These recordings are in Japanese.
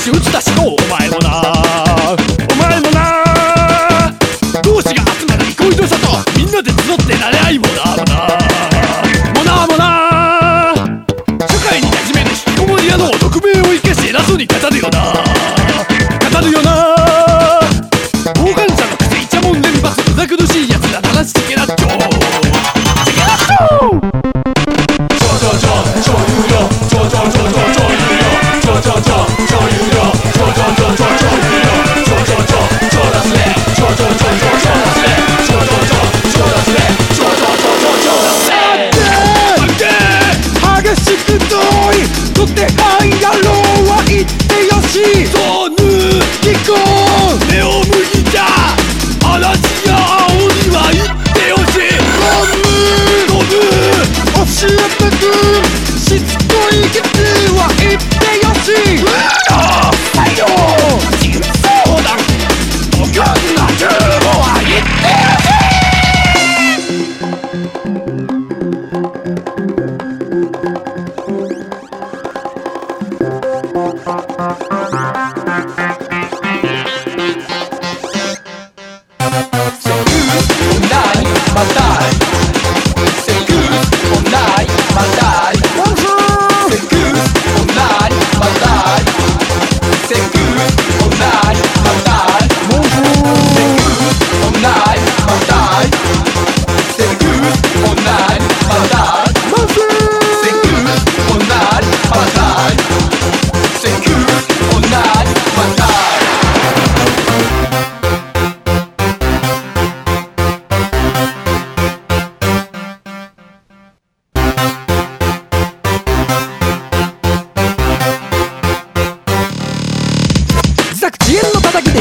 し打ち出しのお前もな。お前もな。同志が集まる憩いの里みんなで集ってなれ合いもなもな。もなもな。社会に馴染める引きこもり屋の匿名を生かし偉そうに語るよな。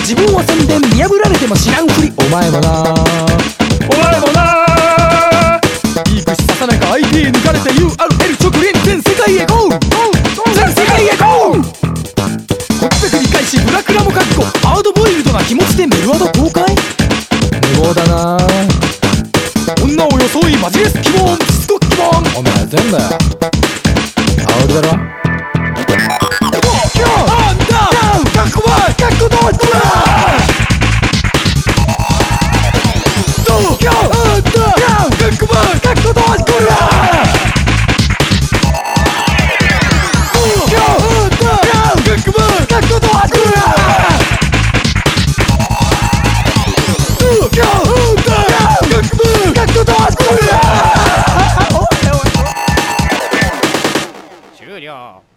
自分は宣伝見破られても知らんふり。お前もな。お前もな。ディープし刺さないか IP 抜かれて URL 直連全世界へ GO! 全世界へ GO! コッペ繰り返しブラクラも覚悟。ハードボイルドな気持ちでメルアド公開？無謀だな。女を装いマジレス希望しつこ希望お前全だよ煽りだろ